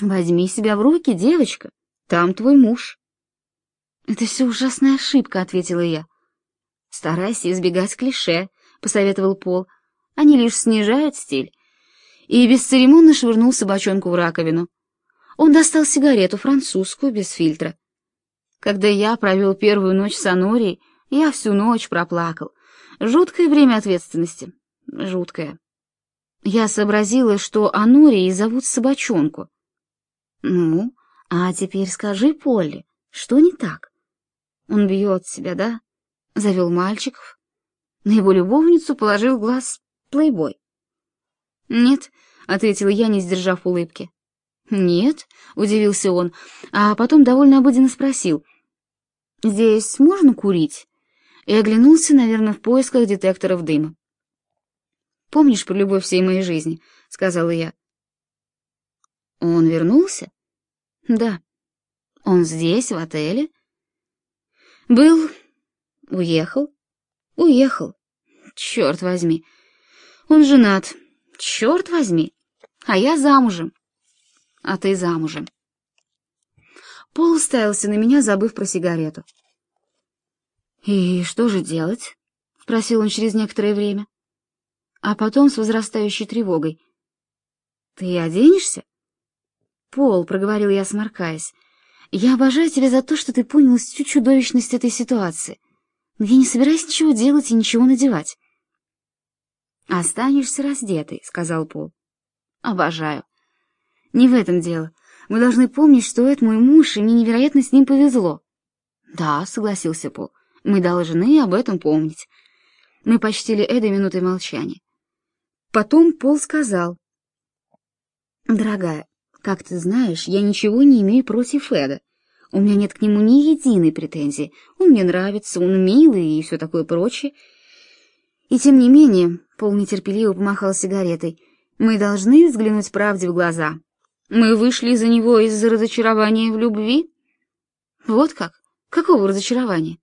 Возьми себя в руки, девочка. Там твой муж. Это все ужасная ошибка, ответила я. Старайся избегать клише, посоветовал Пол. Они лишь снижают стиль. И бесцеремонно швырнул собачонку в раковину. Он достал сигарету французскую без фильтра. Когда я провел первую ночь с Анорией, я всю ночь проплакал. Жуткое время ответственности. Жуткое. Я сообразила, что Анурией зовут собачонку. Ну, а теперь скажи, Полли, что не так? Он бьет себя, да? Завел мальчиков. На его любовницу положил глаз плейбой. Нет, — ответила я, не сдержав улыбки. «Нет», — удивился он, а потом довольно обыденно спросил. «Здесь можно курить?» И оглянулся, наверное, в поисках детекторов дыма. «Помнишь про любовь всей моей жизни?» — сказала я. «Он вернулся?» «Да». «Он здесь, в отеле?» «Был. Уехал. Уехал. Черт возьми. Он женат. Черт возьми. А я замужем. А ты замужем. Пол уставился на меня, забыв про сигарету. «И что же делать?» — спросил он через некоторое время. А потом с возрастающей тревогой. «Ты оденешься?» «Пол», — проговорил я, сморкаясь, — «я обожаю тебя за то, что ты понял всю чудовищность этой ситуации. Но я не собираюсь ничего делать и ничего надевать». «Останешься раздетой», — сказал Пол. «Обожаю. Не в этом дело. Мы должны помнить, что это мой муж, и мне невероятно с ним повезло». «Да», — согласился Пол, — «мы должны об этом помнить». Мы почтили Эда минутой молчания. Потом Пол сказал. «Дорогая, как ты знаешь, я ничего не имею против Эда. У меня нет к нему ни единой претензии. Он мне нравится, он милый и все такое прочее. И тем не менее, Пол нетерпеливо помахал сигаретой, мы должны взглянуть правде в глаза. Мы вышли из-за него из-за разочарования в любви? Вот как? Какого разочарования?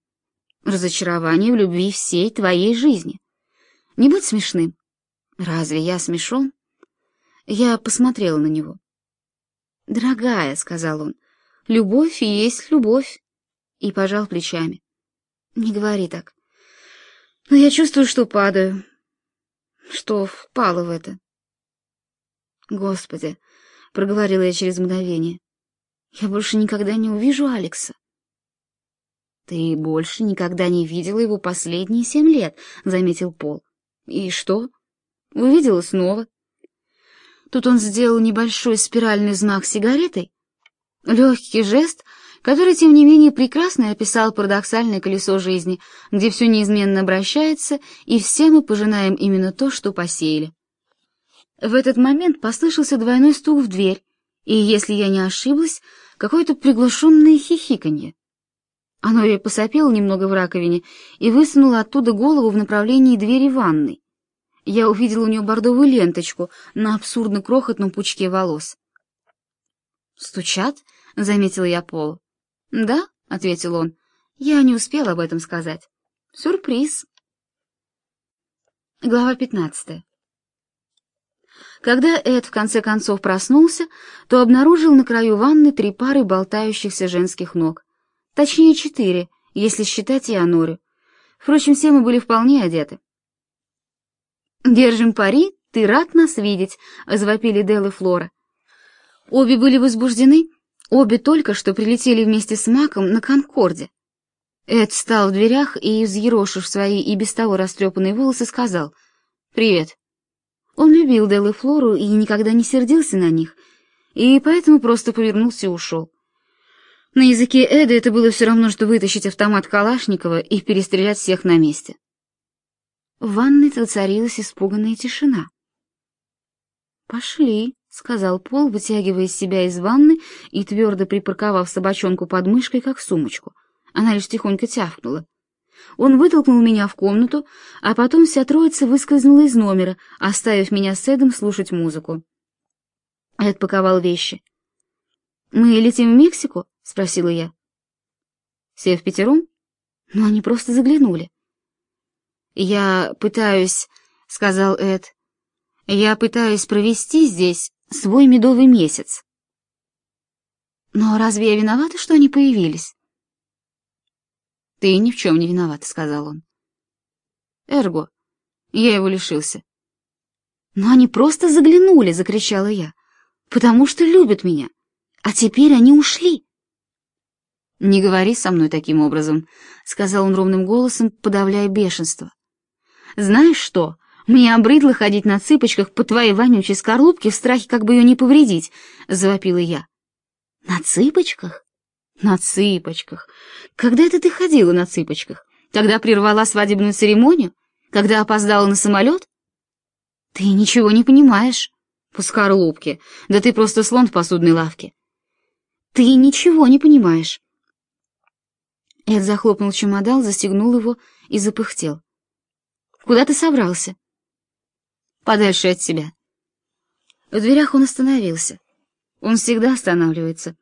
Разочарование в любви всей твоей жизни. Не будь смешным. Разве я смешон? Я посмотрела на него. «Дорогая», — сказал он, — «любовь есть любовь». И пожал плечами. «Не говори так. Но я чувствую, что падаю, что впала в это. Господи, проговорила я через мгновение. Я больше никогда не увижу Алекса. Ты больше никогда не видела его последние семь лет, заметил Пол. И что? Увидела снова. Тут он сделал небольшой спиральный знак сигаретой, легкий жест, который, тем не менее, прекрасно описал парадоксальное колесо жизни, где все неизменно обращается, и все мы пожинаем именно то, что посеяли. В этот момент послышался двойной стук в дверь, и, если я не ошиблась, какое-то приглушенное хихиканье. Анория посопела немного в раковине и высунула оттуда голову в направлении двери ванной. Я увидела у нее бордовую ленточку на абсурдно крохотном пучке волос. «Стучат?» — заметила я Полу. «Да», — ответил он, — «я не успел об этом сказать. Сюрприз». Глава пятнадцатая. Когда Эд в конце концов проснулся, то обнаружил на краю ванны три пары болтающихся женских ног. Точнее, четыре, если считать и Анорю. Впрочем, все мы были вполне одеты. «Держим пари, ты рад нас видеть», — завопили Дел и Флора. Обе были возбуждены, обе только что прилетели вместе с Маком на Конкорде. Эд встал в дверях и, взъерошив свои и без того растрепанные волосы, сказал «Привет». Он любил Дел и Флору и никогда не сердился на них, и поэтому просто повернулся и ушел. На языке Эда это было все равно, что вытащить автомат Калашникова и перестрелять всех на месте. В ванной воцарилась испуганная тишина. «Пошли», — сказал Пол, вытягивая себя из ванны и твердо припарковав собачонку под мышкой, как сумочку. Она лишь тихонько тявкнула. Он вытолкнул меня в комнату, а потом вся троица выскользнула из номера, оставив меня с Эдом слушать музыку. Эд паковал вещи. «Мы летим в Мексику?» — спросила я. «Все в пятером?» Но они просто заглянули. «Я пытаюсь», — сказал Эд, — «я пытаюсь провести здесь свой медовый месяц». Но разве я виновата, что они появились? Ты ни в чем не виновата, сказал он. Эрго, я его лишился. Но они просто заглянули, закричала я, потому что любят меня. А теперь они ушли. Не говори со мной таким образом, сказал он ровным голосом, подавляя бешенство. Знаешь что? Мне обрыдло ходить на цыпочках по твоей вонючей скорлупке в страхе, как бы ее не повредить, завопила я. На цыпочках? На цыпочках. Когда это ты ходила на цыпочках? Когда прервала свадебную церемонию? Когда опоздала на самолет? Ты ничего не понимаешь. По скорлупке. Да ты просто слон в посудной лавке. Ты ничего не понимаешь. Эд захлопнул чемодан, застегнул его и запыхтел. Куда ты собрался? Подальше от себя. В дверях он остановился. Он всегда останавливается.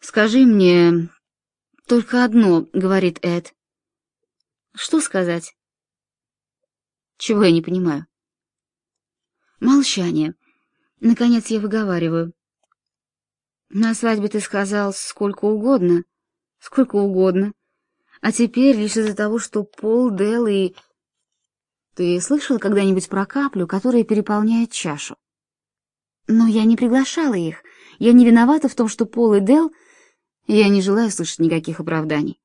Скажи мне только одно, говорит Эд. Что сказать? Чего я не понимаю? Молчание. Наконец я выговариваю. На свадьбе ты сказал сколько угодно, сколько угодно. А теперь лишь из-за того, что Пол, Дел и... Ты слышал когда-нибудь про каплю, которая переполняет чашу? Но я не приглашала их. Я не виновата в том, что Пол и Дел... Я не желаю слышать никаких оправданий.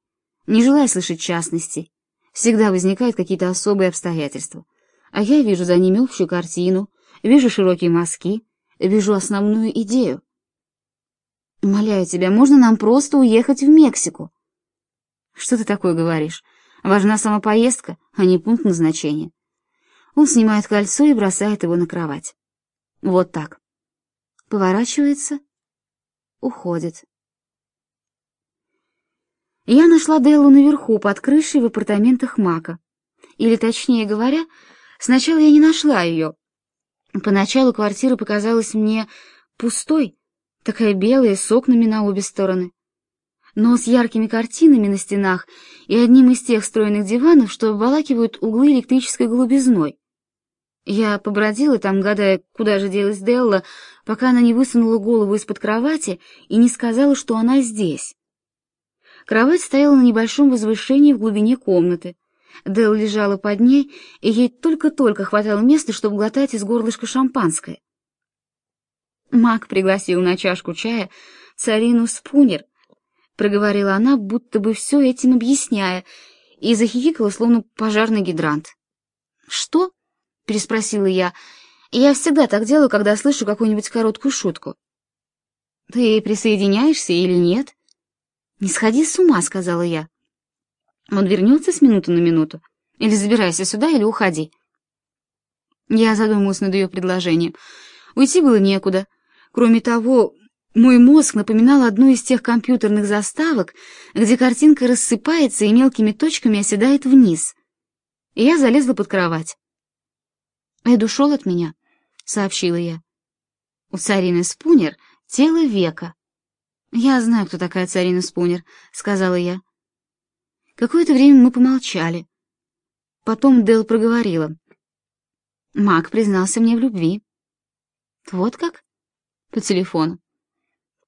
Не желаю слышать частностей. Всегда возникают какие-то особые обстоятельства. А я вижу за ними общую картину, вижу широкие мазки, вижу основную идею. Умоляю тебя, можно нам просто уехать в Мексику? Что ты такое говоришь? Важна сама поездка, а не пункт назначения. Он снимает кольцо и бросает его на кровать. Вот так. Поворачивается, уходит. Я нашла Деллу наверху, под крышей в апартаментах Мака. Или, точнее говоря, сначала я не нашла ее. Поначалу квартира показалась мне пустой, такая белая, с окнами на обе стороны. Но с яркими картинами на стенах и одним из тех стройных диванов, что обволакивают углы электрической голубизной. Я побродила там, гадая, куда же делась Делла, пока она не высунула голову из-под кровати и не сказала, что она здесь. Кровать стояла на небольшом возвышении в глубине комнаты. Дел лежала под ней, и ей только-только хватало места, чтобы глотать из горлышка шампанское. Мак пригласил на чашку чая царину Спунер, проговорила она, будто бы все этим объясняя, и захихикала, словно пожарный гидрант. «Что?» — переспросила я. «Я всегда так делаю, когда слышу какую-нибудь короткую шутку». «Ты присоединяешься или нет?» «Не сходи с ума», — сказала я. «Он вернется с минуты на минуту. Или забирайся сюда, или уходи». Я задумалась над ее предложением. Уйти было некуда. Кроме того, мой мозг напоминал одну из тех компьютерных заставок, где картинка рассыпается и мелкими точками оседает вниз. И я залезла под кровать. «Эд ушел от меня», — сообщила я. «У царины Спунер тело века, «Я знаю, кто такая царина Спунер», — сказала я. Какое-то время мы помолчали. Потом Дел проговорила. Мак признался мне в любви. «Вот как?» «По телефону».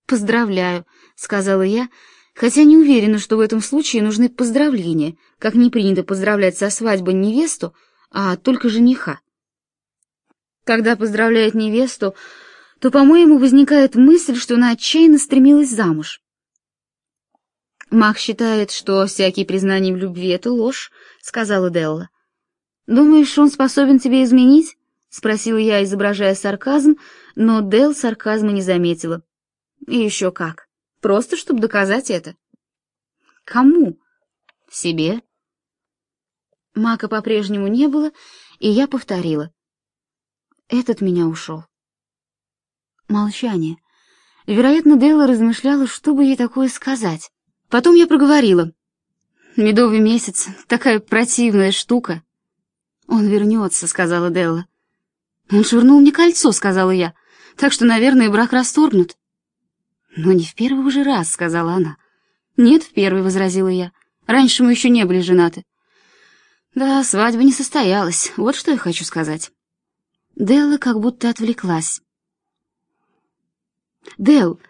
«Поздравляю», — сказала я, хотя не уверена, что в этом случае нужны поздравления, как не принято поздравлять со свадьбой невесту, а только жениха. Когда поздравляют невесту, то, по-моему, возникает мысль, что она отчаянно стремилась замуж. Мах считает, что всякие признания в любви — это ложь, — сказала Делла. «Думаешь, он способен тебе изменить?» — спросила я, изображая сарказм, но Дел сарказма не заметила. «И еще как. Просто, чтобы доказать это». «Кому?» «Себе». Мака по-прежнему не было, и я повторила. «Этот меня ушел». Молчание. Вероятно, Делла размышляла, что бы ей такое сказать. Потом я проговорила. «Медовый месяц — такая противная штука». «Он вернется», — сказала Делла. «Он швырнул мне кольцо», — сказала я. «Так что, наверное, брак расторгнут». «Но не в первый уже раз», — сказала она. «Нет, в первый», — возразила я. «Раньше мы еще не были женаты». «Да, свадьба не состоялась, вот что я хочу сказать». Делла как будто отвлеклась. Дел,